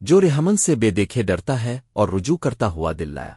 جو رحمن سے بے دیکھے ڈرتا ہے اور رجوع کرتا ہوا دل لایا۔